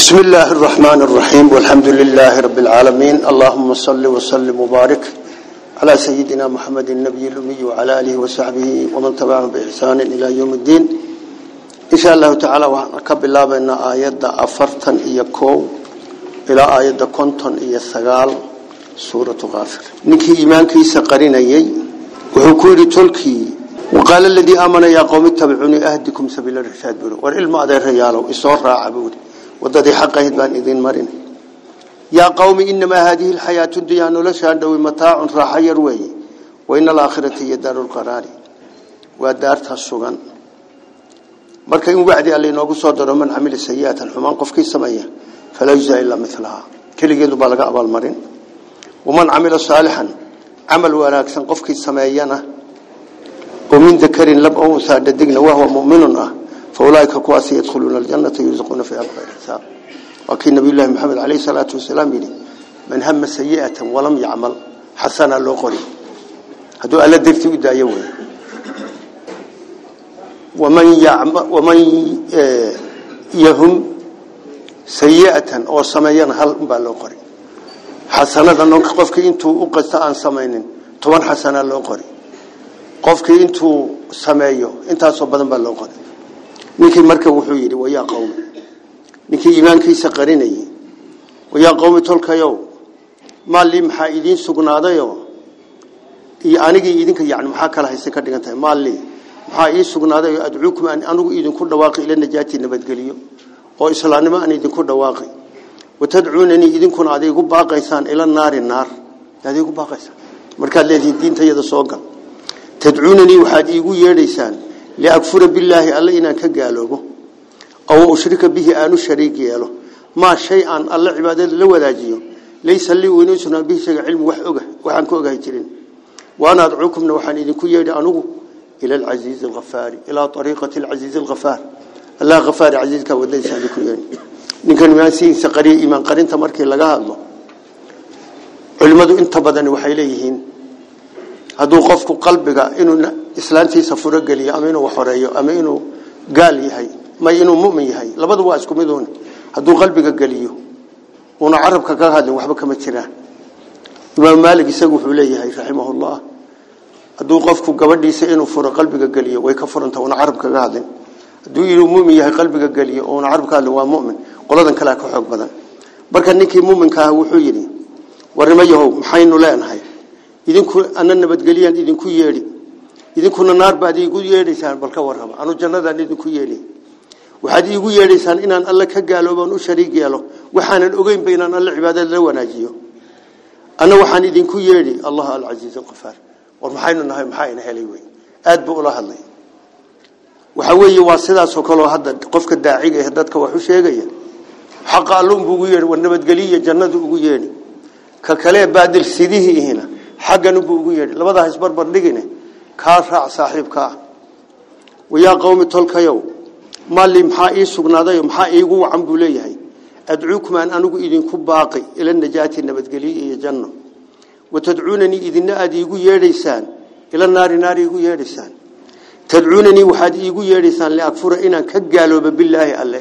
بسم الله الرحمن الرحيم والحمد لله رب العالمين اللهم صل وسلم وبارك على سيدنا محمد النبي الأمي وعلى آله وصحبه ومن تبعهم بإحسان إلى يوم الدين إن شاء الله تعالى وحنكب الله بأن آيات أفرتن إيكو إلى آيات إيا إيثقال سورة غافر نكي إيمان كيس قرين أيي وحكوري تلكي وقال الذي آمن يا قوم اتبعوني أهدكم سبيل الرشاد بلو والعلم أدير ريالو إصور راعبوني wadadii xaqahayd baan idiin marin yaa qawmi inamaa haadihi alxayaatu dunyaa noloshaan dhowi mataacun raaxo yar weeye waina alaakhirata iyo daarulqaraari waa daarta sugan marka in wacdi a laynoogu soo daro man camila sayi'atan xumaan qofkii sameeya falaa yujzaa ilaa milahaa keligeedu baa laga abaalmarin waman camila saalixan camal wanaagsan qofkii sameeyana oo min dakarin lab o unsaa dhadigna wahwa فأولئك كواس يدخلون الجنة يرزقون فيها بغير حساب وكي نبي الله محمد عليه الصلاة والسلام يلي من هم سيئة ولم يعمل حسنا لو قري هدو ألا درتي ودا يوي ومن يعمل ومن يهم سيئة أو سميان هل بالو قري حسنة أنه قفك أنتو أقصى عن سمينين طبعا حسنة لو قري قفك أنتو سميه أنت أصبا بالو قري ninkii marka wuxuu yidhi wayaa qowmi ninkii iimaankiisa qarinayay wayaa qowmi tolkayow maa lii maxaa idiin sugnaadayo iyo anigii idinka yani maxaa kala haysan ka dhigan tahay maa lii maxaa ii sugnaaday adcuukum aan anugu idinku dhawaaqi ila najaati nabadgeliyo oo islaamnimo aan idinku dhawaaqi watadcuunanii idinkuna ad igu baaqaysaan ila naari naar ad igu baaqaysaan markaad leedihiin diintayada soo gal tadcuunanii waxaad iigu yeedhaysaan liakfura bilaahi alle inaan ka gaaloobo aw ushrika bihi aanu shariig yeelo maa shay aan alle cibaadada la wadaajiyo laysa lii weynuusuna bihishaga cilmi wax oga waxaan ka ogahay jirin waana adcuukumna waxaan idinku yeedhi anugu ila alcasiizi alhafaari ilaa ariiqati alcasiizi alhafaar allah hafaari casiizkaa ah wadadiisa idinku yeedhi ninkan imaansihiisa qariya imaan qarinta markii laga hadlo culimmadu inta badan waxay leeyihiin haduu qofku qalbiga inuu islaantiisa furo geliyo ama inuu waxoreeyo ama inuu gaal yahay may inuu mumin yahay labada waa isku miduun hadduu qalbiga geliyo una carabka ka hadlin waxba kama jiraan imaam maalik isagu wuxuu leeyahay raximahullah hadduu qofku gabadhiisa inuu furo qalbiga geliyo way ka furanta una carab kaga hadlin hadduu inuu mumin yahay qalbiga geliyo una carab hadlin waa mumin qoladan kale ka xoog badan marka ninkii muminka ah wuxuu yidhi warrimayahow maxaynu leenahay idinku ana nabadgeliyaan idinku yeedhi idinkuna naar baad iigu yeedhaysaan bal ka warrama anu jannadaan idinku yeeli waxaad iigu yeedhaysaan inaan alle ka gaaloobaan u shariig yeelo waxaanan ogeynba inaan alle cibaadada la wanaajiyo ana waxaan idinku yeedhi allah alcasiiz alqafaar war maxaynu nahay maxaa ina helay wey aad buu ula hadlay waxa weeye waa sidaasoo kaleo hadda qofka daaciga ee dadka wax u sheegaya xaqa alluunbuu ugu yeedhi war nabadgeliya jannadu ugu yeedhi ka kalee baadir sidihii ihina xaggan buu ugu yeedhi labadaha isbarbar dhigine kaa raac saaxiibkaa wayaa qowmi tolkayow maalii maxaa ii sugnaaday maxaa iigu wacan buu leeyahay adcuukum aan anigu idinku baaqi ila najaati nabadgeliya iyo janno watadcuunanii idinna aad iigu yeedhaysaan ila naari naari iigu yeedhaysaan tadcuunanii waxaad iigu yeedhaysaan liakfura inaan ka gaalooba bilaahi alle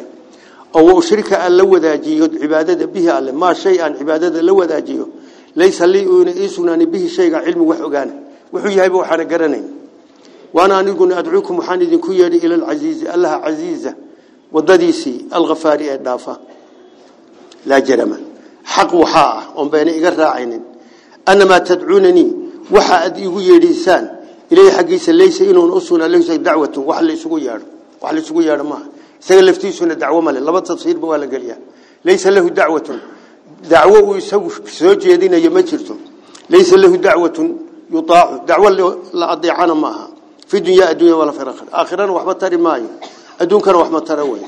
oo waushrika aan la wadaajiyo cibaadada bihi alle maa shay aan cibaadada la wadaajiyo laysa lii uuna ii sugnaani bihi shayga cilmi wax ogaana wuxuu yahayba waxaana garanayn waana aniguna adcuukum waxaan idinku yeedhi ila alcasiizi allaha casiiza wadadiisii alkhafaari ee dhaafa laa jarama xaq waxaa ah oon bayna iga raacaynin annamaa tadcuunanii waxa aad igu yeedhiisaan ilayhi xaggiisa laysa inuun u sugnaa laysa dacwatun wax la isugu yeedho wax la isugu yeedho maaha isaga laftiisuna dacwo male laba tafsiirba waa la geliyaa laysa lahu dacwatun دعوة ويسوف سوج يدينا يمشرته ليس له دعوة يطاع دعوة لا أضيعنا معها في الدنيا الدنيا ولا في الآخرة آخرا وحبة تري ماي أدون كان وحبة تروي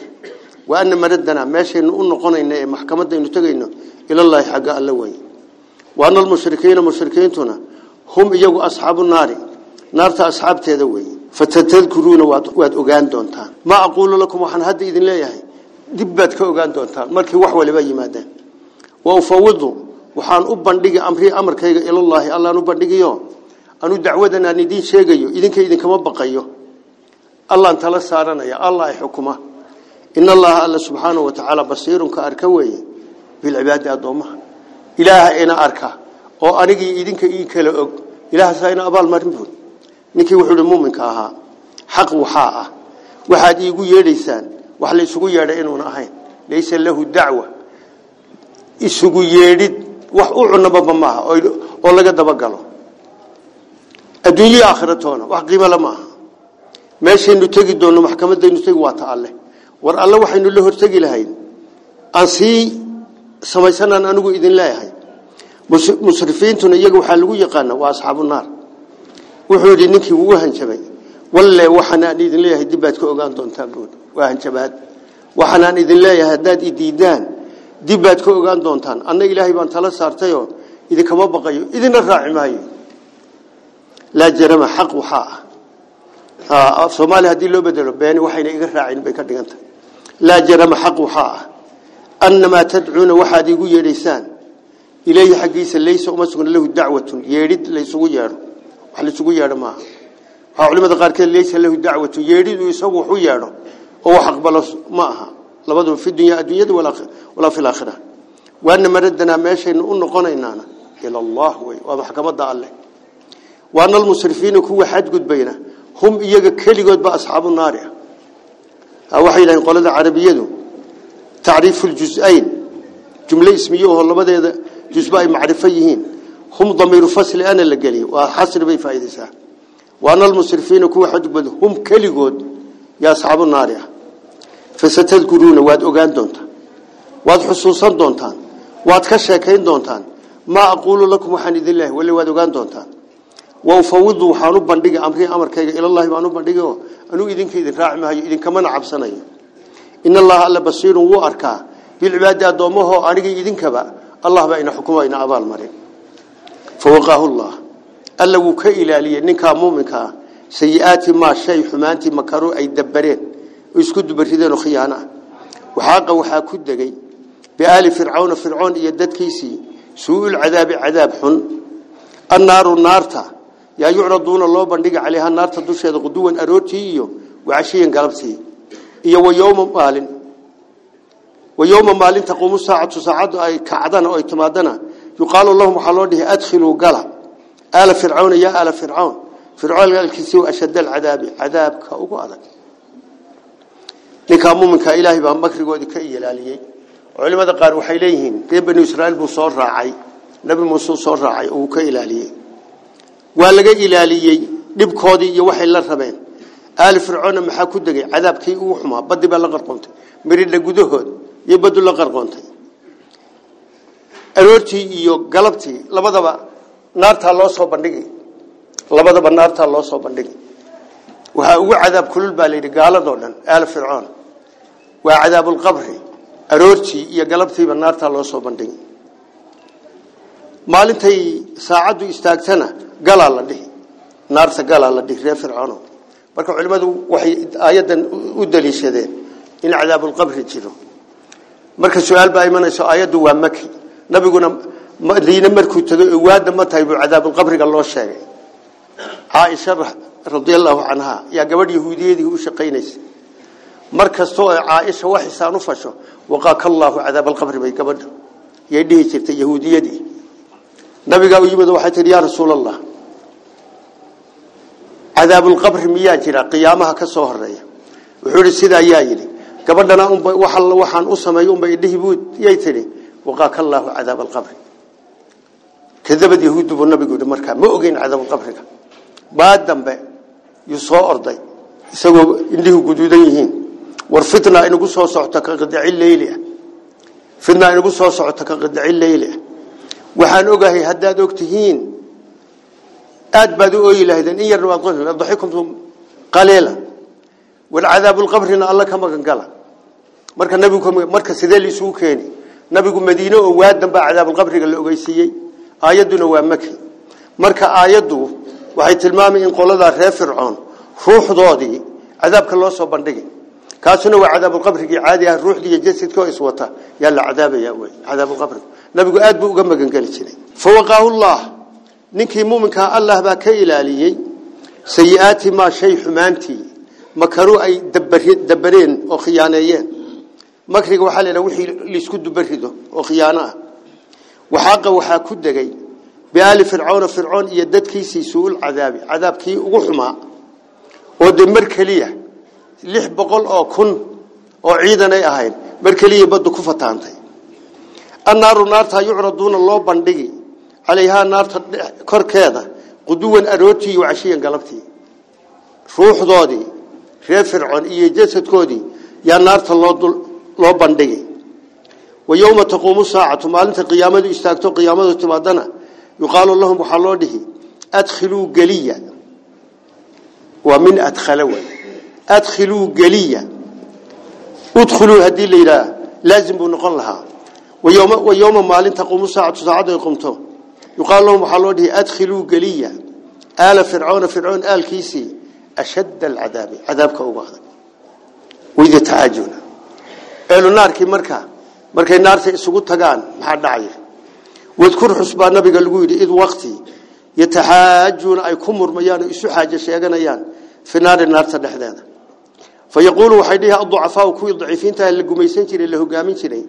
وأن مردنا ماشي نقول نقنا إن محكمة إنه تجينا إلى الله حق الله وين وأن المشركين المشركين تنا هم يجوا أصحاب النار نار أصحاب تدوي فتتذكرون واد أوجان دونتان ما أقول لكم وحن هدي إذن لا يهي دبت كأوجان دونتان ملك وحول بيجي مادام وأفوضه وحان أبن دقي أمري أمرك إلى الله الله نبن دقيه أنو دعوتنا ندين شيقيه إذن كإذن كما بقيه الله أنت لسارنا يا الله حكمه إن الله الله سبحانه وتعالى بصير كأركوي بالعبادة الضمة إله إنا أركه oo anigii idinka ii kala og ilaahaasa ina abaal marin buud ninkii wuxuu muuminka ahaa xaq waxaa ah waxaad iigu yeedhaysaan wax la isugu yeedhay inuuna ahayn isugu yeedhid wax u cunababa maaha oo laga dabagalo adduunyo aakhiratoona wax qiimala maaha meeshaynu tegi doonno maxkamadaynu tegi waata alle war alle waxaynu la hortegi lahayn aan sii samaysanaan anigu idin leeyahay musrifiintuna iyaga waxaa lagu yaqaana waa asxaabu naar wuxuu yidhi ninkii wuu hanjabay walle waxaanaan idin leeyahay dibbaad ka ogaan doontaan buui waa hanjabaad waxaanaan idin leeyahay haddaad idiidaan dib baad ka ogaan doontaan annaga ilaahay baan tala saartayoo idinkama baqayo idina raaci maayo jarama xaq waxaa ah soomaaliya haddii loo bedelo beeni waxayna iga raacin bay ka dhigan tahay jarama xaq waxaa ah annamaa tadcuuna waxaad iigu yeedhaysaan ilayhi xaggiisa laysa uma sugna lahu dacwatun yeedhid laysugu yeedho wax laysugu yeedho maaha waxaa culimada qaarkeed laysa lahu dacwatun yeedhidu isagu waxu yeedho oo wax aqbalo ma aha لبدو في الدنيا أدوية ولا ولا في الآخرة وأن مردنا ماشي نقول إننا إلى الله وهذا حكم الله وأن المسرفين هو حد قد بينه هم إيجا كل قد بأصحاب النار أوحي إلى قول العربية تعريف الجزئين جملة اسمية والله بدأ جزء معرفيين هم ضمير فصل أنا اللي قلي وحصر بي فائدة وأن المسرفين هو حد قد هم كل قد يا أصحاب النار فستذكرون واد أغان دونتان واد حصوصا دونتان واد كشاكين دونتان ما أقول لكم حنيد الله واللي واد أغان دونتان وأفوضوا حانوب بندق أمري أمر كيغا إلى الله بانوب بندقه أنو إذن كيدن راعي مهي إذن كمان عبساني إن الله ألا بصير وأركا بالعبادة دومه أنيقي إذن كبا الله بأينا حكومة إنا أبال مرين فوقاه الله ألا وكا إلالي إنكا مومنكا سيئات ما شيء حمانتي مكرو أي دبرين isku dubarideen oo khiyaana waxaaqa waxaa ku degay bi'aali fircauna fircaun iyo dadkiisii suu'il cadaabi cadaab xun annaaru naarta yaa yucraduuna loo bandhiga calayha naarta dusheeda quduwan arootii iyo wacashiyan galabtii iyo wayowma maalin wayowma maalin taquumu saacatu saacaddu ay kacdana oo ay timaadana yuqaalu lahum waxaa loo dhihi adkhiluu gala aala fircauna yaa aala fircaun fircaun alkiisii ashadda alcadaabi cadaabka ugu adag ninka muuminka ilaahay baa makrigoodii ka ilaaliyey culimada qaar waxay leeyihiin reer banu buu soo raacay nabi muuse soo raacay oo ka ilaaliyey waa laga ilaaliyey dhibkoodii iyo waxay la rabeen aali fircoona maxaa ku degay cadaabkii ugu xumaa baddi baa la qarqoontay miridha gudahood iyo baddu la qarqoontay aroortii iyo galabtii labadaba naartaa loo soo bandhigi labadaba naartaa loo soo bandhigi waxaa ugu cadaab kulul baa layidhi gaaladoo dhan aali waa cadaabulqabri aroortii iyo galabtiiba naartaa loo soo bandhig maalintay saacaddu istaagtana galaa la dhihi naarta galaa la dhihi reer fircoono marka culimmadu waxay aayaddan u daliishadeen in cadaabulqabri jiro marka su baa imanayso aayaddu waa maki nabiguna liina markuu tago waada ma tahay buu cadaabulqabriga loo sheegay caaisha radiallahu canha yaa gabadh yahuudiyadii u shaqaynaysa markastoo ay caaisha wax isaan u fasho waqaaka allahu cadaab alqabri bay gabadha yay dhihi jirtay yahuudiyadii nabigaa u yimid waxay tihi yaa rasuul allah cadaabulqabri miyaa jira qiyaamaha ka soo horeeya wuxuu ihi sida ayaa yidhi gabadhana unba waxaan u sameeyo unba idhihi buud yay tihi waqaaka allaahu cadaab alqabri kadabad yahuuddu buu nabigu markaa ma ogeyn cadaabalqabriga baa dambe yuu orday isagoo indhihi guduudan yihiin war fitna inagu soo socota ka qadacin leyli ah fitna inagu soo socota ka qadacin leyli ah waxaan ogahay haddaad ogtihiin aad baad u ooyi lahaydeen in yarna waad qofi adxikumtum qaliila walcadaabu lqabrina alla ka magan gala marka nabigu marka sidee la isugu keeni nabigu madiino oo waadan baa cadaabulqabriga la ogeysiiyey aayadduna waa maki marka aayaddu waxay tilmaamay in qoladaa reer fircoon ruuxdoodii cadaabka loo soo bandhigay kaasuna waa cadaab qabriga caadi ah ruuxdii iyo jasadka iswata yalla cadaabaya way cadaab qabri nabigu aad buu uga magan gali jiray fawaqahu allah ninkii muuminka allah baa ka ilaaliyay sayiaati ma shay xumaanti makaru ay dabareen oo khiyaaneeyeen makriga waxa leeyahay wixii liisku dubarido oo khiyaano ah waxaaqa waxa ku degay baali fir'aun fir'aun iyo dadkiisii suul cadaabi cadaabkii ugu xumaa oo demar kaliya lix boqol oo kun oo ciidanay ahayn mar keliya baddu ku fataantay annaaru naartaa yucraduuna loo bandhigi calayhaa naarta korkeeda quduwan arootii iyo cashiyan galabtii ruuxdoodii reer fircoon iyo jasadkoodii yaa naarta loo bandhigi wa yowma taquumu saacatu maalinta qiyaamadu istaagto qiyaamadu timaadana yuqaalu lahum waxaa loo dhihi adkhiluu geliya waa min adkhalawa أدخلوا جلية أدخلوا هذه الليلة لازم بنقول ويوم ويوم ما لين تقوم الساعة ساعة يقومته يقال لهم حلوده أدخلوا جلية آل فرعون فرعون آل كيسي أشد العذاب عذابك أبغض وإذا تعاجونا قالوا النار كي مركا مركا النار سيسقط تقان محاد عيه واذكر حسبان نبي قال لقوي إذ وقتي يتحاجون أي كمر ميان يسو حاجة شيئا في نار النار تدحدادا فيقول وحيدها الضعفاء كوي ضعيفين تها اللي قميسين جري اللي هقامين جري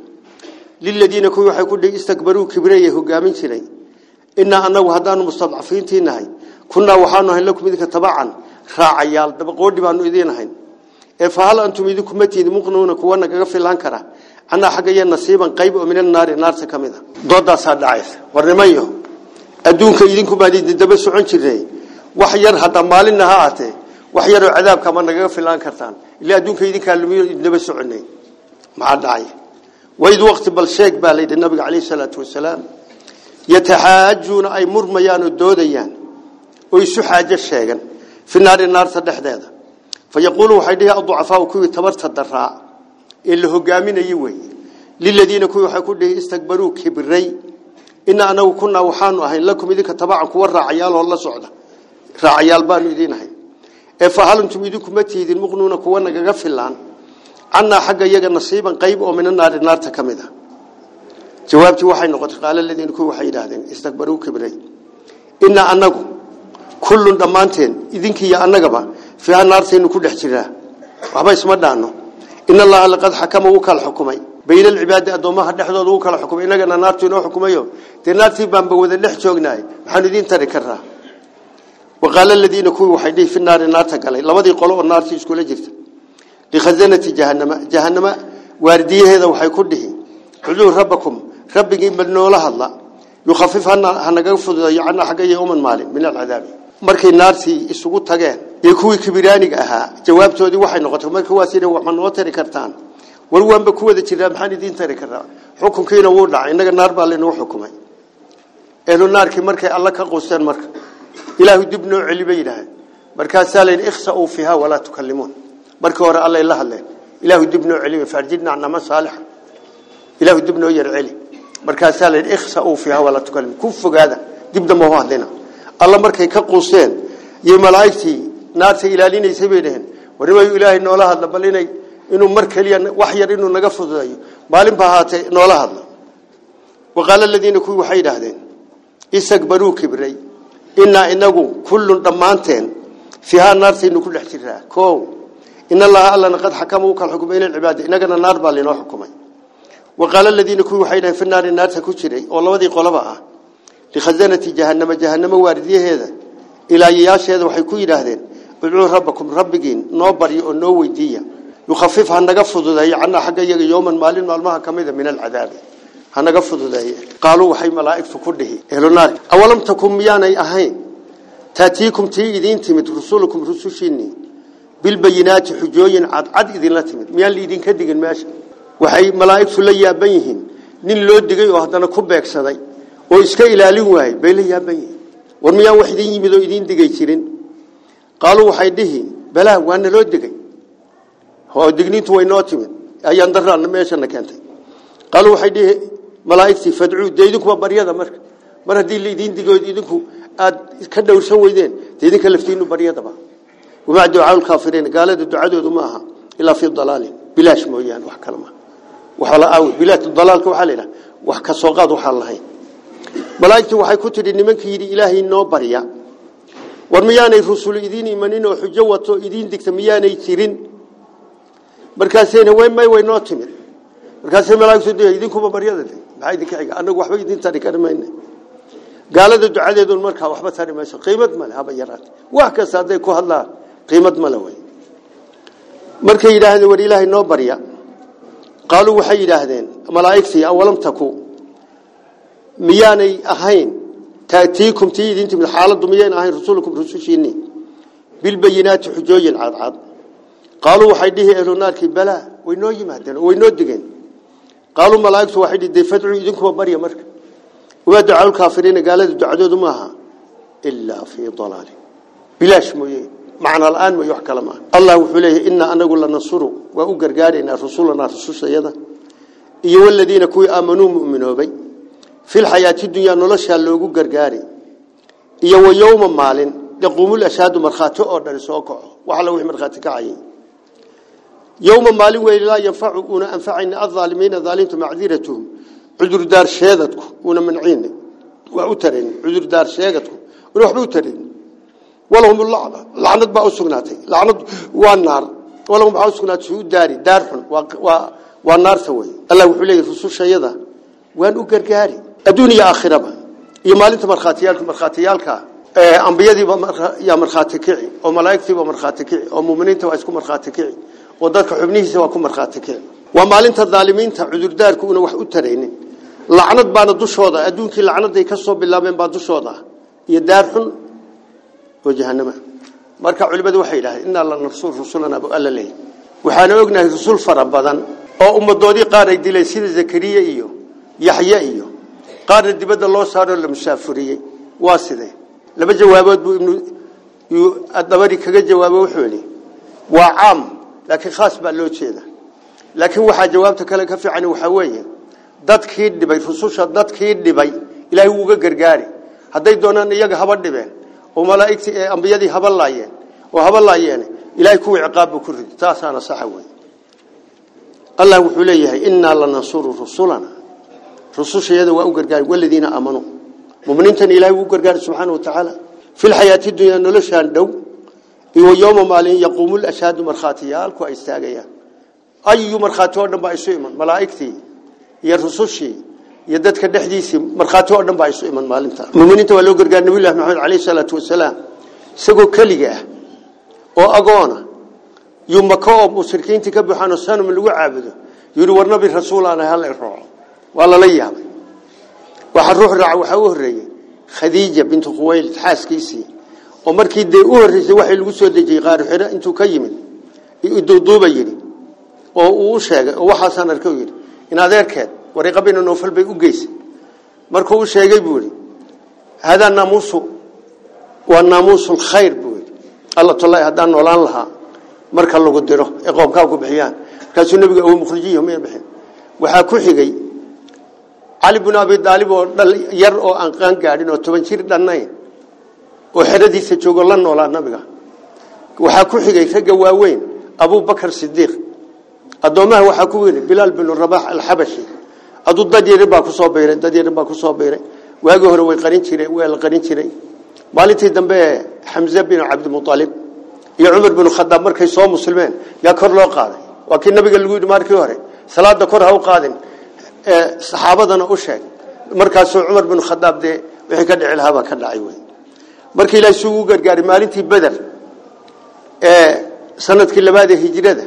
للذين كوي وحيكون دي استكبروا كبرية هقامين جري إنا أنا وهدان مستضعفين تينهاي كنا وحانو هين لكم إذك تبعا راعيال دبقوا دي بانو إذين هين فهل أنتم إذكم متين مقنون كوانا كغفل لانكرا أنا حقيا نصيبا قيب من النار نار سكمنا ضد صاد عيث ورميه أدونك إذنكم بعد دبسوا عن جري وحيرها دمالنا هاتي وحيروا عذابك ما نغفل لانكرتان ilaa adduunka idinkaa lumiyo idinaba soconay maxaa dhacay waid waqti bal sheeg baa layidhi nabiga caleyhi salaatu wasalaam yataxaajuuna ay murmayaan oo doodayaan oo isu xaajo sheegan fi naari naarta dhexdeeda fa yaquulu waxay dhihi aducafaau kuwii tabarta daraa ee la hogaaminaye weeye liladiina kuwii waxay ku dhihi istakbaruu kibray ina anagu kunaa waxaanu ahayn lakum idinka tabacan kuwa raacayaal oo la socda raacayaal baanu idiin ahayn ee fahalantum idinku ma tiidin muqnuuna kuwa nagaga filaan cannaa xagga iyaga nasiiban qayb oo mina naari naarta ka mid waxay noqotay qaala ladiin kuw waxay yidhaahdeen istakbaruu kibray innaa annagu kullun dhammaanteen idinkiiyo anagaba fiiha naartaynu ku dhex jiraa waxba isma dhaano in allaha laqad xakama wuu kala xukumay bayna alcibaadi addoommaha dhexdooda wuu kala xukumay innagana naartu inoo xukumayo dee naartii baanba wada dhex joognaay maxaanu idiin tari karnaa وقال الذين كوي وحيده في النار النار تقال لماذا يقولوا النار في كل جرت لخزنة جهنم جهنم واردية هذا وحيكده حضور ربكم رب يقبل نوله الله يخفف عنا هنقفض عنا حق يوم المال من العذاب مركي النار في السقوط تقال يكوي كبيرانك أها جوابته هذه وحي نغطه مركي واسيره وحن وطري كرتان والوان بكوة ترى محاني دين تري كرتان حكم كينا وردع إنك النار بالنو حكمي إلو النار كي مركي الله كقوستان مركي إلهي دبنا علي بينها مركز سالين اخسأوا فيها ولا تكلمون مركز وراء الله إله الله إلهي دبنا علي فارجدنا عنا ما صالح إلهي دبنا وير علي مركز سالين اخسأوا فيها ولا تكلم كفق هذا دبنا مواهد لنا الله مركز كقوسين يوم العيسي ناس إلالين يسبينهن ورمي إلهي نولا هذا بل إنه مركز لي وحير إنه نقفض ذي بالم بهاته نولا هذا وقال الذين كوي وحيد هذين إسكبروا كبري inaa inagu kullun dhammaanteen fiihaa naartaynu ku dhex jirnaa o in allaha allana qad xakama u kala xukumay inagana naar baa lainoo xukumay waqaala aladiina kuwii waxay dhahen naarta ku jiray oo labadii qoloba ah likhasanati jahannama jahanamo waaridiyaheeda ilaayayaasheeda waxay ku yidhaahdeen idcuu rabbakum rabbigiin noo barya oo noo weydiiya yukhafif ha naga fududeeyo canaa xagga iyaga yowman maalin maalmaha kamida mida min alcadaabi hanaga fududeeye qaaluu waxay malaa'igtu ku dhihi ehlunaari awalam takum miyaanay ahayn taatiikum tii timid rusulukum rusushiinnii bilbayinaati xujooyin cadcad idinla timid miyaan liidinka digin meesha waxay malaa'igtu la yaaban yihiin nin loo digay oo haddana ku beegsaday oo iska ilaalin waayey bay la yaaban yihiin war miyaan wax idin yimid oo idiin digay jirin qaaluu waxay dhihi balaa waa naloo digay oo digniintu waynoo timid ayaan daraana meeshana keentay qaaluu waxay dhihi malaa'igtii fadcuu dee idinkuba baryada marka mar haddii laydin digood idinku aad ka dhowrsan weydeen dee idinka laftiinu baryadaba wamaa ducaa lkaafiriina gaalada ducadoodu ma aha ilaa fii dalaalin bilaash mooyaane wax kale ma waxaa la aawi bilaatu dalaalka waxaa la yidhaha wax ka soo qaad waxaan lahayn malaa'igtii waxay ku tidhi nimankii ilaahay noo barya war miyaanay rusul idiin imanin oo xujo wato idiin digta miyaanay jirin markaasayna way may way noo timid markaasay malaa'igtu idinkuba baryada maxaa idinka xiga annagu waxba idin tari kari gaalada ducadeedun markaa waxba tari mayso qiimad male haba yaraate wax kasta hadday ku hadlaan qiimad male wey markay yidhaahdeen war ilaahay noo barya qaaluu waxay yidhaahdeen malaa'igtii awalam miyaanay ahayn taatiikum tii idin timid xaaladdu miyayn ahayn rasuulukum rusushiinni bilbayinaati xujooyin cadcad qaaluu waxay dhihi ehlunaarkii balaa way noo yimaadeen way noo digeen قالوا ملاك واحد يدي فتح يدكم بري مرك وادعوا الكافرين قالوا دعوا دمها إلا في ضلال بلاش مي معنى الآن ما يحكلمه الله وفليه إن أنا أقول لنا صرو وأجر جاري إن رسولنا رسول سيدا يو الذين كوي آمنوا مؤمنوا بي في الحياة الدنيا نلاش على وجر جاري يو إيوه يوم مالن يقوم الأشهاد مرخاته أو درسوا كع وحلو عين يوم مالين ويل لا ينفع ونا الظالمين الظالمين معذرتهم عذر دار شهادتك ونا منعين وعترين عذر دار شهادتك روح عترين ولهم اللعنة لعنة بقى لعنة والنار ولهم بقى شو داري دارهم و... و... والنار سوي الله وحلي الرسول شيدا وان أكركاري الدنيا آخرة يمالين تمرخاتيالك مرخاتيالك آه، أنبياء دي بمرخ يا مرخاتكعي أو ملاك دي بمرخاتكعي أو مؤمنين توا مرخاتكعي oo dadka xubnihiisa waa ku markhaati keen waa maalinta daalimiinta cudurdaarkuuna wax u taraynin lacnad baana dushooda adduunkii lacnaday ka soo bilaabeen baa dushooda iyo daarxun oo jahannama marka culimadu waxay yidhahdeen innaa lanansuur rusulana bu alla leey waxaana ognahay rusul fara badan oo ummadoodii qaar ay dileen sida zakariya iyo yaxye iyo qaarna dibadda loo saaroo la musaafuriyey waa sidee laba jawaabood buu ibnu dabari kaga jawaabo wuxuu yidhi waa caam لكن خاص بالله شيء لكن هو حاجة جوابته كله كفي عنه وحويه ضد كيد دبي فصوصه ضد كيد دبي إلى هو جرجاري هذا يدونه نيجا هبل دبي وما لا إكس آه، أمبيا دي هبل لا يين يعني. وهبل لا يين يعني. إلى يكو عقاب كرد تاسع أنا صحوي الله وحليه إن الله نصر رسولنا رسول شيء هذا وأجرجاري والذين آمنوا ممن إنت إلى هو جرجاري سبحانه وتعالى في الحياة الدنيا نلش عنده يوم مالين يقوم الأشهاد مرخاتيال كو استاغيا أي مرخاتو دم بايسو إيمان ملائكتي يا رسوشي يا ددك دحديسي مرخاتو دم بايسو إيمان مالنتا مؤمنين ولو غرغان نبي الله محمد عليه الصلاه والسلام سغو كليغا oo agoona yuma koob mushrikiintii ka buuxaan sanum lagu caabudo yiri warna bi rasuulana hal roo wala la yaabay waxa ruux raac waxa uu horeeyay khadiija bint khuwaylid xaaskiisii oo markii dee u horreysay waxay lagu soo dejiyey qaaruxidho intuu ka yimid duuduuba yidhi oo uu sheegay oo waxaasaan arka yidhi in adeerkeed wariiqabayna noofal bay u geysay markuu u sheegay buu yidhi haadaa naamuusu waa naamuusulkhayr buu yidhi alla tolla noolaan lahaa marka lagu diro ee qoomkaaku bixiyaan markaasuu nebiga mukhrijiymaya bixin waxaa ku xigay cali binu abi daalib oo yar oo aan qaan gaadhin oo toban jir dhannayn oo xeradiisa joogo la noolaa nabiga waxaa ku xigay ragga waaweyn abubakar sidiiq adoomaha waxaa ku yidhi bilaal binu rabax alxabashi aduu dad yari baa kusoo biray dad yari baa kusoo biray waagi hore way qarin jireen way la qarin jiray maalintii dambe xamza bin cabdimutaalib iyo cumar bin khadaab markay soo muslimeen yaa kor loo qaaday waa kii nabiga lagu yidhi markii hore salaada kor ha u qaadin saxaabadana u sheeg markaasuu cumar bin khadaab dee wixii ka dhici lahaa baa ka dhacay wey markii ilaahay suugu gargaaray maalintii beder ee sanadkii labaad ee hijrada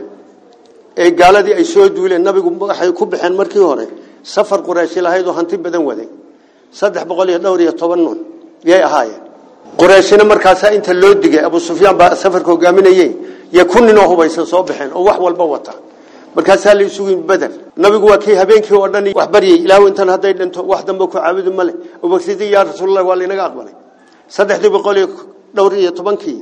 ee gaaladii ay soo duuleen nabigu waxay ku baxeen markii hore safar qurayshi lahayd oo hanti badan waday saddex boqol iyo dhowr inta loo digay abu sufyaan baa la isugu yimid beder nabigu waa kii habeenkii oo dhan wax baryay ilaahu intan hadday dhinto wax dambe ku caabudi ma leh ubaksidii yaa rasuulallah waa laynaga aqbalay saddexdii boqol iyo dhowr iyo tobankii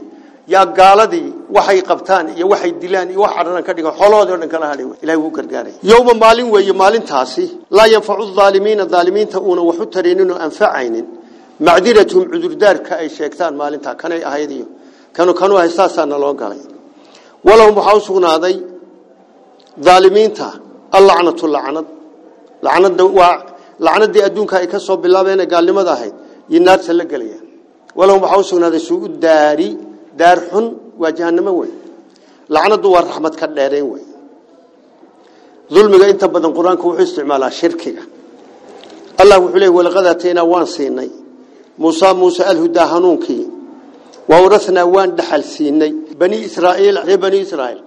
yaa gaaladii waxay qabtaan iyo waxay dilaan iyo wax cadhanan ka dhigan xoolahoodii o dhan kala hadhay ilahay wuu gargaaray yowma maalin weeye maalintaasi laa yanfacu adaalimiina daalimiinta uuna waxu tarayninoo anfacaynin macdiratuhum cudurdaarka ay sheegtaan maalintaa kanay ahayd iyo kanu kanu ahay saasaana loo galay walahum waxaa u sugnaaday daalimiinta allacnatu lacnad lacnada waa lacnadii adduunka ay ka bilaabeen ee gaalnimada ahayd iyo naarta la gelayaan walow maxaa u sugnaaday suu daari daar xun waa jahannamo wey lacnadu waa raxmad ka dheerayn wey dulmiga inta badan qur-aanku wuxuu isticmaalaa shirkiga allah wuxuu leeyay walaqad aataynaa waan siinay muusa muuse alhudaa hanuunkii wawrathnaa waan dhaxal siinay bani israa'iil ree bani israa'iil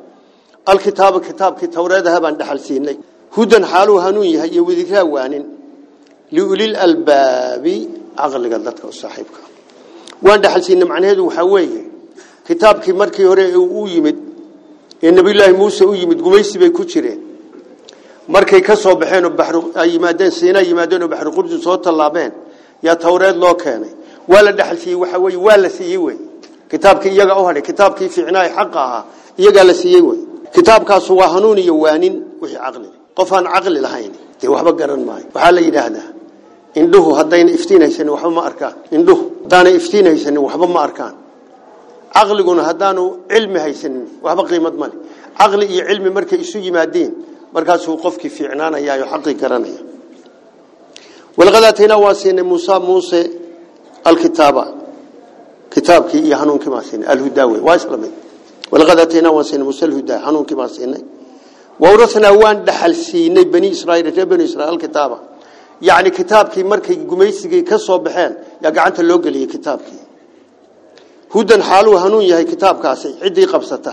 alkitaaba kitaabkii towreedaha baan dhaxal siinay hudan xaaluu hanuun yahay iyo wadigraa waanin liulil albaabi caqliga dadka u saaxiibka waan dhaxalsiinay macnaheedu waxa weeye kitaabkii markii hore uu yimid ee nabiyullaahi muuse u yimid gumaysi bay ku jireen markay ka soo baxeen oo yimaadeen siina yimaadeen oo baxru qudus soo tallaabeen yaa tawreed loo keenay waa la dhaxalsiiyey waxa weeye waa la siiyey wey kitaabkii iyaga u hadhay kitaabkii fiicnaa xaq ahaa iyagaa la siiyey wey kitaabkaas waa hanuun iyo waanin wixii caqli qof aan caqli lahayn dee waxba garan maayo waxaa la yidhaahdaa indhuhu haddayna iftiinhaysanin waxba ma arkaan indhuhu haddaana iftiin haysanin waxba ma arkaan caqliguna haddaanu cilmi haysanin waxba qiimad male caqli iyo cilmi markay isu yimaadeen markaasuu qofkii fiicnaanayaayo xaqii garanaya walaqad aataynaa waa siinay muusa muuse alkitaaba kitaabkii iyo hanuunkii baan siinay alhudaa wey waa isla mid walaqad aataynaa waan siinay muuse alhudaa hanuunkii baan siinay wa urahnaa waan dhaxal bani israa'iil bani israa'iil alkitaaba yani kitaabkii markay gumaysigii ka soo baxeen yaa gacanta loo geliyey kitaabkii hudan xaaluu hanuun yahay kitaabkaasi ciddii qabsata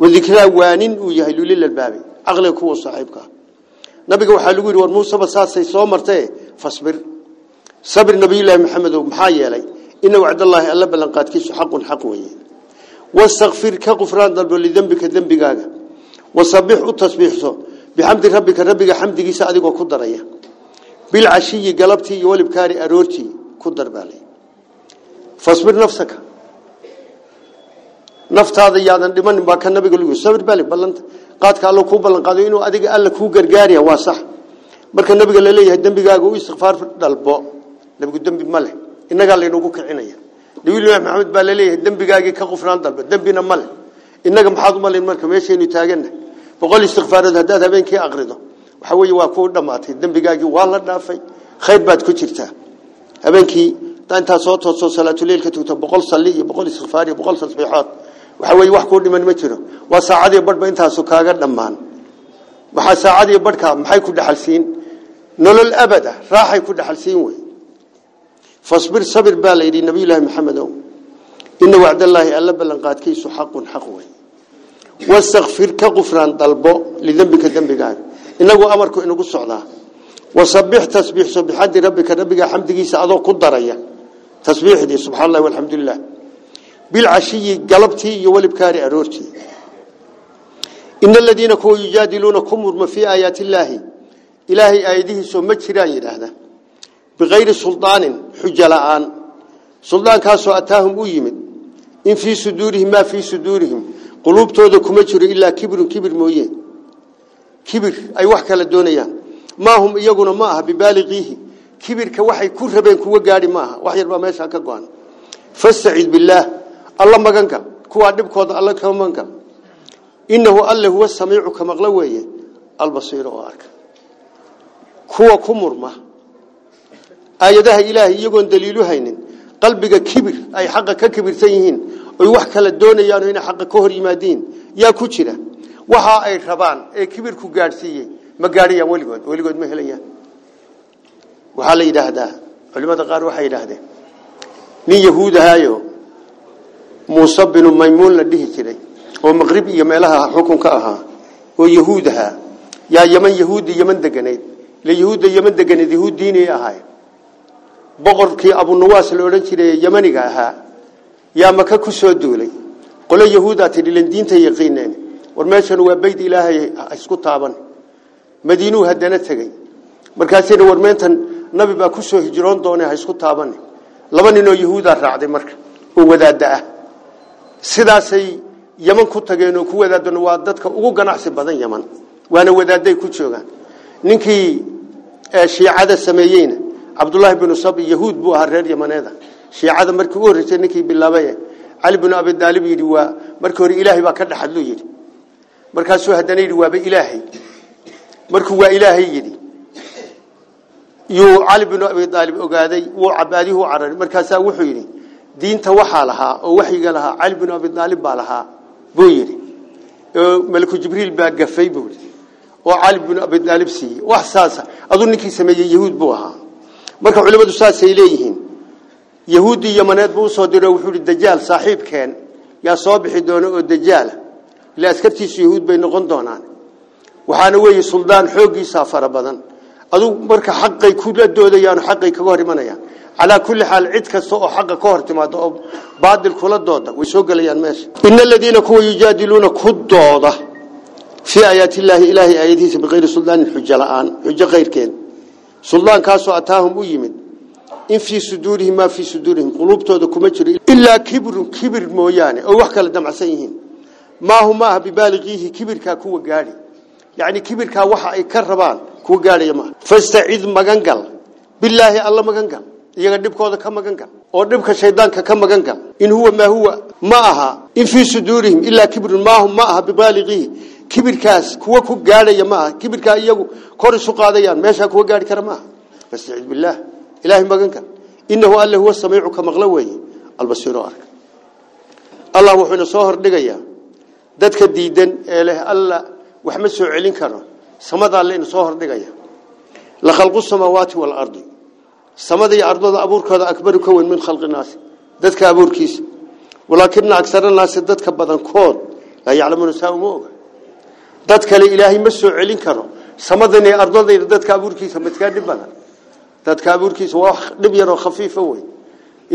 wadiraa waanin uu yahay lulilbaabi caqliga kuwa saaxiibka nabiga waxaa lagu yidhi war muuseba saasay soo martee fasbir sabr nabiyulaahi maxamedow maxaa yeelay ina wacdallaahi alla ballanqaadkiisu xaqun xaq weeye wastakfir ka qufraan dalbo lidembika dembigaaga wasabix u tasbiixso bixamdi rabbika rabbiga xamdigiisa adigoo ku daraya بالعشي قلبتي والبكاري أرورتي كدر بالي فاصبر نفسك نفط هذا يادن دمان ما كان النبي يقول صبر بالي بلنت قاد قال له كو بلن قاد إنه أديك قال لك هو جرجاريا واصح مرك النبي قال لي هدم بيجاكو استغفار دلبو نبي قدام بمله إن قال لي نوكو كعنايا دبيل محمد بالله هدم بيجاكي كغفران دلبو دم بينا مله إنك محاض مله مرك ماشي نتاجنا فقال استغفار هذا هذا بينك أقرضه waxa weeye waa ku dhamaatay dambigaagii waa la dhaafay khayr baad ku jirtaa habeenkii intaa soo tooso salaatuleil ka tugta boqol sali iyo boqol istighfaar iyo boqol tasbiixaad waxa weeye wax ku dhiman ma jiro waa saacadii badhba intaasu kaaga dhammaan waxaa saacadii badhka maxay ku dhaxal nolol abada raaxay ku dhaxal siin fasbir sabir baa la yidhi nabiy laahi maxamed ow ina wacdallaahi alla ballanqaadkiisu xaqun xaq wey wastakhfir ka qufraan dalbo lidambika dembigaaga inagu amarku inagu socdaa وسبح تسبيح سبحان ربك ربك حمدك سأدو قدريا تسبيح دي سبحان الله والحمد لله بالعشي قلبتي يولب كاري أرورتي إن الذين كو يجادلون كمر في آيات الله إلهي آياته سمتشرا يرهدا بغير سلطان حجلاءان سلطان كاسو أتاهم أيمد إن في صدورهم ما في صدورهم قلوب تودا كمتشر إلا كبر كبر مويين kibir ay wax kala doonayaan ma hum iyaguna ma aha bibalighihi kibirka waxay ku rabeen kuwa gaari ma aha wax yar baa meesha ka go'an fasta'id billah alla maganka kuwa dhibkooda alla ka maganka innahu alla huwa samii'u kama qla weeye albasiir oo arka kuwa ku murma ayadaha ilaahi iyagoon daliilu haynin qalbiga kibir ay xaqa ka kibirsan yihiin oo wax kala doonayaan inay xaqa ka hor yimaadeen yaa ku jira waxa ay rabaan ee kibirku gaadhsiiyey ma gaadhiyaan weligood weligood ma helayaan waxaa la yidhaahdaa culimmada qaar waxay yidhaahdeen nin yahuud ahaayo muuse binu maymuun la dhihi jiray oo maqrib iyo meelaha xukunka ahaa oo yahuud ahaa yaa yeman yahuudda yeman deganayd ila yahuudda yeman deganayd yahuud diiniay ahaay boqorkii abunawaas la odhan jiray yemaniga ahaa yaa maka ku soo duulay qole yahuudaa tidhi diinta yaqiineen warmeeshan waa bayd ilaahay isku taaban madiinuu haddana tegey markaasina warmeentan nabi baa kusoo hijroon doonay ha isku taaban laba ninoo yahuudaa raacday marka oo wadaada ah sidaasay yaman ku tageen oo ku wadaadana waa dadka ugu ganacsi badan yaman waana wadaaday ku joogaan ninkii shiicada sameeyeyna cabdullaahi binu sabi yahuud buu ahaa yamaneeda shiicada markii u horreysay ninkii bilaabay cali binu abi daalib yidhi waa markii hore ilaahay baa ka dhexadluu yidhi markaasuu haddana yidhi waaba ilaahay markuu waa ilaahay yidhi yuu cali binu abi aalib ogaaday wuu cabaadihuu cararay markaasaa wuxuu yidhi diinta waxaa lahaa oo waxyiga lahaa cali binu abi aalib baa lahaa buu yidhi malku jibriil baa gafay buu yidhi oo cali binu abi aalib siiyey wax saasa aduu ninkii sameeyey yahuud buu ahaa marka culimmadu saasay leeyihiin yahuuddii yamaneed buu usoo diro wuxuu yidhi dajaal saaxiibkeen yaa soo bixi doona oo dajaala ah. ila askartii yahuud bay noqon doonaan waxaana weeye suldaan xoogiisa fara badan adugu marka xaqay ku la doodayaan xaqay kaga hor imanayaan calaa kulli hal cid kasta oo xaq ka hor timaado oo baadil kula dooda way soo galayaan meesha in aladiina ku yujadiluna ku dooda ayati illahi ilahi ilaahay aayadihiisa biqayri suldaanin hujjalaan hujja ghayrkeen suldaan kayrkeed suldaankaasoo ataahum u yimid in fi suduurihim ma fi suduurihim qulubtooda kuma jiro illa kibru kibr mooyaane oo wax kala damacsan yihiin ما هما ببالغيه كبير كو غالي يعني كبير كا وها اي كربان كو غالي ما فاستعذ مغانغل بالله الله مغانغل يغا ديبكودا كمغانغل او شيطان شيطانك كمغانغل ان هو ما هو ما اها ان في صدورهم الا كبر ما هما ما اها ببالغيه كبيركاس كو كو غالي ما كبيركا ايغو كور سو قاديان ميشا كو غالي كرما فاستعذ بالله اله مغانغل انه الله هو السميع كما كمغلوي البصير ارك الله وحنا سو هردغيا dadka diidan ee leh alla wax ma soo celin karo samada leen soo hordhigaya la khalqu samawati wal ardi samada iyo ardada abuurkooda akbaru ka weyn min khalqi naas dadka abuurkiisa walaakin aksara naas dadka badan kood la yaclamu saamu dad kale ilaahay ma soo celin karo samadan iyo ardada iyo dadka abuurkiisa midka dib badan dadka abuurkiisa wax dhib yar oo khafiif ah weyn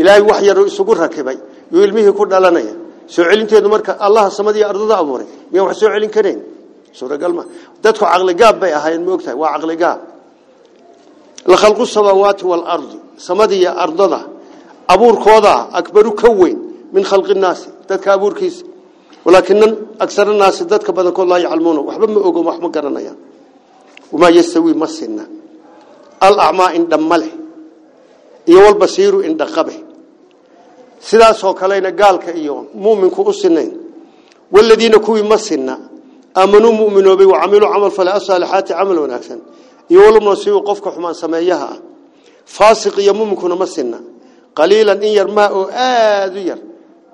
ilaahay wax yar isugu rakibay ilmihii ku dhalanaya soo celinteedu marka allah samadiya ardada abuuray miya wax soo celin kareen suuragal ma dadku caqli gaab bay ahaayeen ma ogtahay waa caqli gaab la khalqu samaawaati wal ardi samadiya ardada abuurkooda akbaru ka weyn min khalqi naasi dadka abuurkiisa walaakinan aksara naasi dadka badankood laa yaclamuuna waxba ma ogo wax ma garanayaan wamaa yastawi ma sinna alacmaa indhamma leh iyo walbasiiru indhaqabe sidaasoo kalena gaalka iyo muminku u sinayn waladiina kuwii ma sina aamanuu muminoobay wacamiluu camal fale asaalixaati camal wanaagsan iyo walmasiiu qofka xumaan sameeyaha ah faasiq iyo muminkuna ma sina qaliilan in yar maa oo aad u yar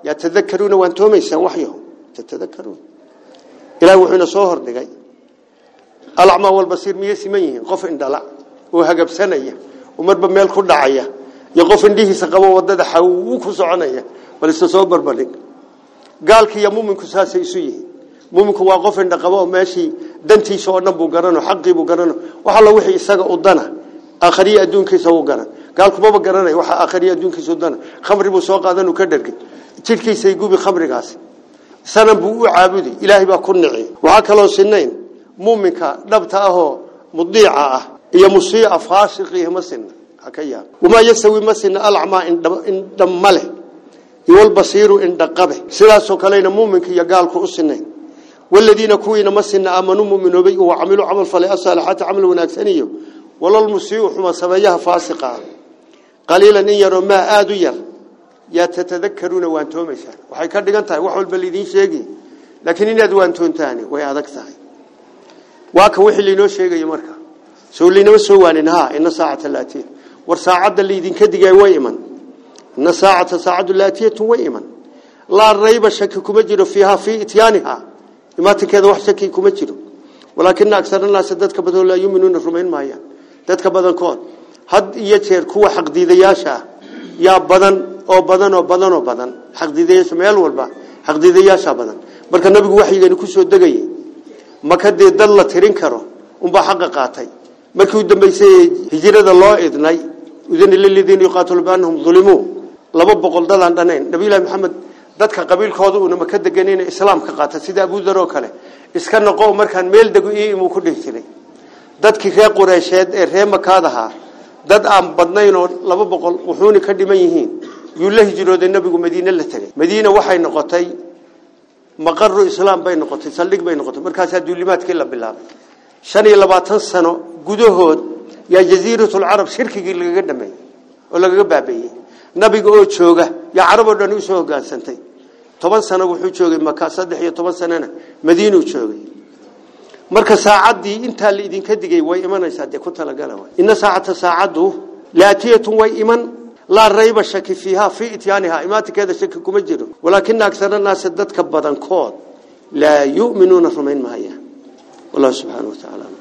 yatadakaruuna waan toomaysaan waxyaho tatadakaruun ilahi wuxuuna soo hordhigay alacmaa walbasiir miyay siman yihiin qof indhala oo hagabsanaya oo marba meel ku dhacaya iyo qof indhihiisa qabo wadada xawu ku soconaya bal iska soo barbardhig gaalkii iyo muminku saasay isu yihiin muminku waa qof indha qabo oo meeshii dantiisa oo dhan buu garano xaqiibuu garano waxa la wixii isaga u dana aakhiriya adduunkiisa uu garan gaalku maba garanayo waxa aakhiriya adduunkiisa u dana khamri buu soo qaadan uu ka dhargay jidhkiisa gubi khamrigaasi sanan buu u caabudi ilaahay baa ku nici waxaa kaloo sinayn muminka dhabta ahoo mudiica ah iyo musiica faasiqiihi ma sinna حكيا وما يسوي مسنا العمى إن دم مله والبصير إن دقبه سلاسو كلينا مؤمنك يقالك أسنين والذين كوين مسنا آمنوا مؤمنوا بي وعملوا عمل فلأصالحات عمل وناكسانيه ولا المسيح ما سبيها فاسقا قليلا إن يروا ما آدوا ير يا تتذكرون وانتم مشان وحي كان دقنتها وحول بلدين شيقي لكن إن أدوا أنتم تاني ويا ذكتها واكا وحي اللي نوشيقي مركا سولي نوسوا وانها إن ساعة الاتين وساعد اللي يدين كدي جاي ويمان نساعة ساعد اللاتية ويمان لا الريب شككوا مجرو فيها في إتيانها ما تكذا وح شككوا مجرو ولكن أكثر الناس دت كبدوا لا يؤمنون الرومين مايا دت كبدن كون هد يتشير كوا حق ذي ذياشة يا بدن أو بدن أو بدن أو بدن حق ذي ذياشة مال والبا حق ذي ذياشة بدن بركة النبي واحد يعني كل شو الدقي ما كده دلة ترين كرو أم بحق قاتي ما كده بيسه هجرة الله إذناي idin liladiina yuqaatilu biannahum ulimuu laba boqol dadaan dhanayn nabiylaahi maxamed dadka qabiilkooda uuna maka degan inay islaamka qaata sida abudar oo kale iska noqo markaan meel dego iyo imuu ku dhihi jiray dadkii reer qureysheed ee reer makaad ahaa dad aan badnaynoo laba boqol wuxuuna ka dhiman yihiin yuu la hijrooday nabigu madiine la tegey madiine waxay noqotay maqaru islaam bay noqotay saldhig bay noqotay markaasaa duulimaadkii la bilaabay shan iyo labaatan sano gudahood يا جزيرة العرب شركي لغا دمي ولغا بابي نبيغ او جوغا يا عرب ودن او سو غانسنتي 10 سنه wuxuu joogay maka 13 sanana madiinu joogay marka saacadii inta la idin ka digay way imanaysaa de ku tala galaa inna saacata saacadu laatiyatu way iman la rayba shaki fiha fi itiyanaha imaatikeeda shaki kuma jiro walakin aksarna naas dadka badan kood la yu'minuna rumayn mahaya wallahu subhanahu wa ta'ala